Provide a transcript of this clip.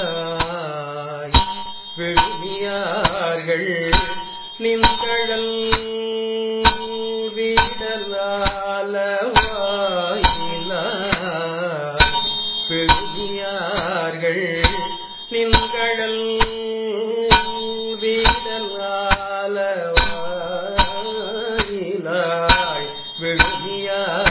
விடலாலவாயினாய் விழுமியார்கள் நின்றழல் விடலாலவாயினாய் விழுமியார்கள் நின்றழல் விடலாலவாயினாய் விழுமியார்